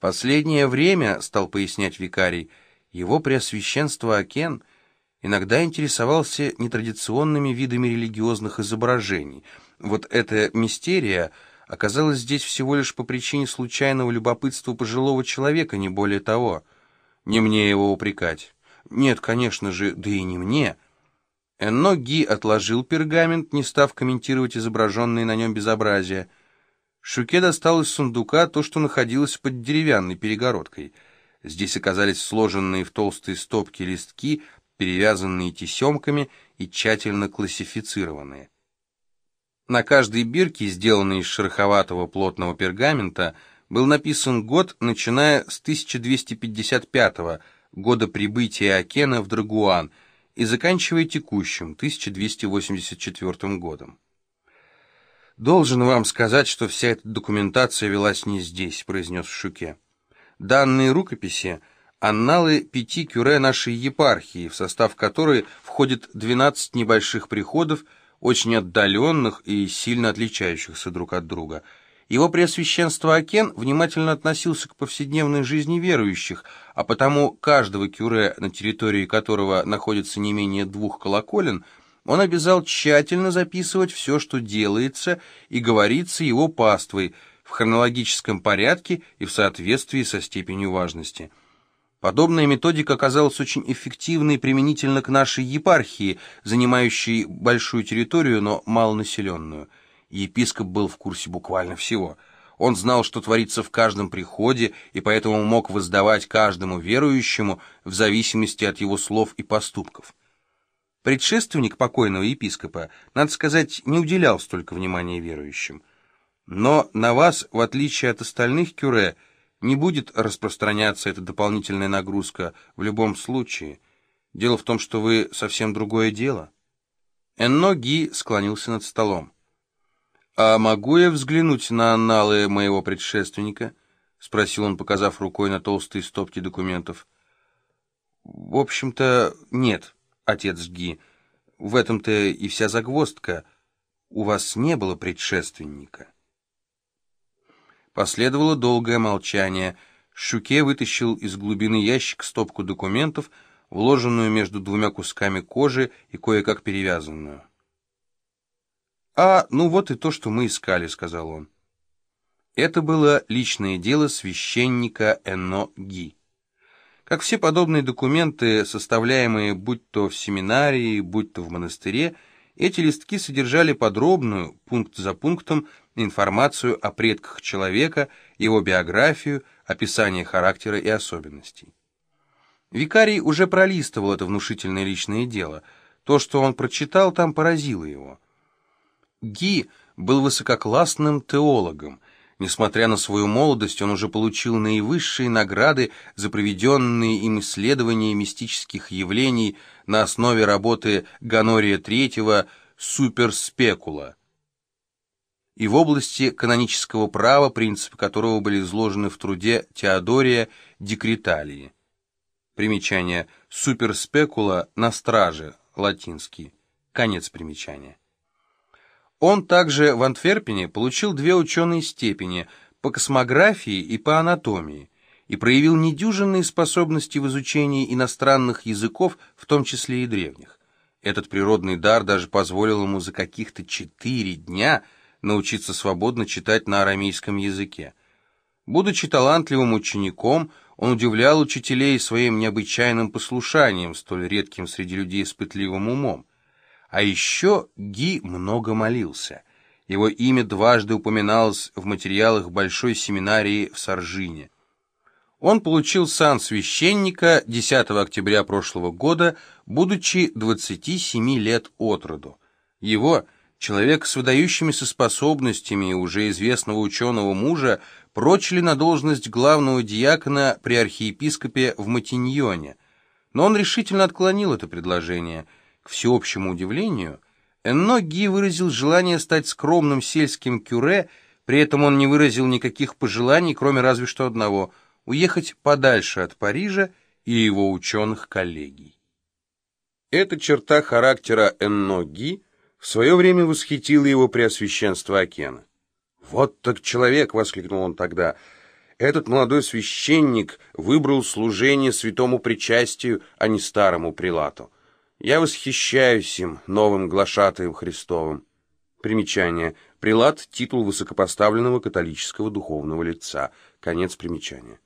Последнее время, стал пояснять викарий, его преосвященство Акен иногда интересовался нетрадиционными видами религиозных изображений. Вот эта мистерия оказалась здесь всего лишь по причине случайного любопытства пожилого человека, не более того. Не мне его упрекать. Нет, конечно же, да и не мне. Энно Ги отложил пергамент, не став комментировать изображенные на нем безобразия. Шуке достал из сундука то, что находилось под деревянной перегородкой. Здесь оказались сложенные в толстые стопки листки, перевязанные тесемками и тщательно классифицированные. На каждой бирке, сделанной из шероховатого плотного пергамента, был написан год, начиная с 1255 года прибытия Акена в Драгуан, и заканчивая текущим, 1284 годом. «Должен вам сказать, что вся эта документация велась не здесь», — произнес Шуке. «Данные рукописи — анналы пяти кюре нашей епархии, в состав которой входит 12 небольших приходов, очень отдаленных и сильно отличающихся друг от друга. Его Преосвященство Акен внимательно относился к повседневной жизни верующих, а потому каждого кюре, на территории которого находится не менее двух колоколен, он обязал тщательно записывать все, что делается и говорится его паствой, в хронологическом порядке и в соответствии со степенью важности. Подобная методика оказалась очень эффективной применительно к нашей епархии, занимающей большую территорию, но малонаселенную. Епископ был в курсе буквально всего. Он знал, что творится в каждом приходе, и поэтому мог воздавать каждому верующему в зависимости от его слов и поступков. Предшественник покойного епископа, надо сказать, не уделял столько внимания верующим. Но на вас, в отличие от остальных кюре, не будет распространяться эта дополнительная нагрузка в любом случае. Дело в том, что вы совсем другое дело. Энно Ги склонился над столом. «А могу я взглянуть на анналы моего предшественника?» — спросил он, показав рукой на толстые стопки документов. «В общем-то, нет, отец Ги. В этом-то и вся загвоздка. У вас не было предшественника». Последовало долгое молчание. Шуке вытащил из глубины ящика стопку документов, вложенную между двумя кусками кожи и кое-как перевязанную. «А, ну вот и то, что мы искали», — сказал он. Это было личное дело священника Эно Ги. Как все подобные документы, составляемые будь то в семинарии, будь то в монастыре, эти листки содержали подробную, пункт за пунктом, информацию о предках человека, его биографию, описание характера и особенностей. Викарий уже пролистывал это внушительное личное дело. То, что он прочитал, там поразило его. Ги был высококлассным теологом. Несмотря на свою молодость, он уже получил наивысшие награды за проведенные им исследования мистических явлений на основе работы Ганория III «Суперспекула» и в области канонического права, принципы которого были изложены в труде Теодория Декреталии. Примечание «Суперспекула» на страже, латинский. Конец примечания. Он также в Антверпене получил две ученые степени по космографии и по анатомии и проявил недюжинные способности в изучении иностранных языков, в том числе и древних. Этот природный дар даже позволил ему за каких-то четыре дня научиться свободно читать на арамейском языке. Будучи талантливым учеником, он удивлял учителей своим необычайным послушанием, столь редким среди людей с пытливым умом. А еще Ги много молился. Его имя дважды упоминалось в материалах Большой семинарии в Саржине. Он получил сан священника 10 октября прошлого года, будучи 27 лет от роду. Его, человек с выдающимися способностями уже известного ученого мужа, прочили на должность главного диакона при архиепископе в Матиньоне. Но он решительно отклонил это предложение – всеобщему удивлению, Энно Ги выразил желание стать скромным сельским кюре, при этом он не выразил никаких пожеланий, кроме разве что одного — уехать подальше от Парижа и его ученых коллегий. Эта черта характера Энно Ги в свое время восхитила его преосвященство Акена. «Вот так человек!» — воскликнул он тогда. Этот молодой священник выбрал служение святому причастию, а не старому прилату. Я восхищаюсь им, новым глашатаем Христовым. Примечание. Прилат – титул высокопоставленного католического духовного лица. Конец примечания.